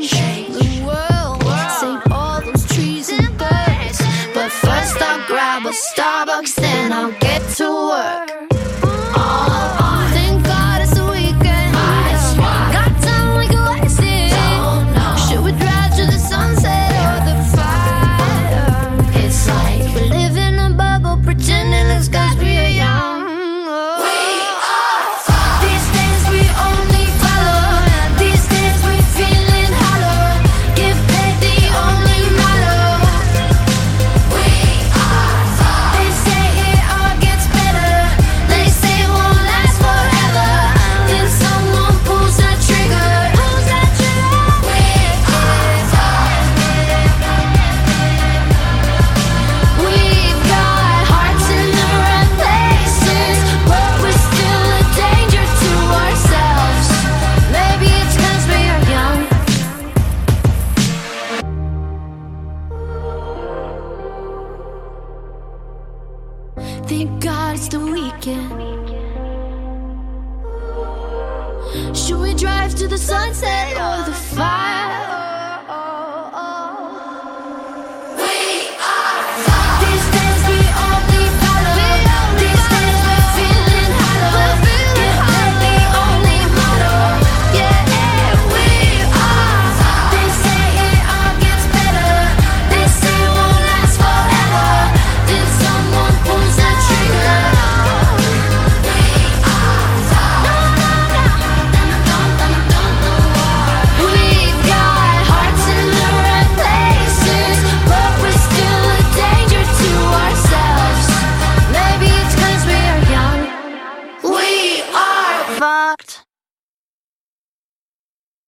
change the world. Save all those trees and birds. But first I'll grab a Starbucks, then I'll get to work. Thank God it's the weekend. Should we drive to the sunset or the fire?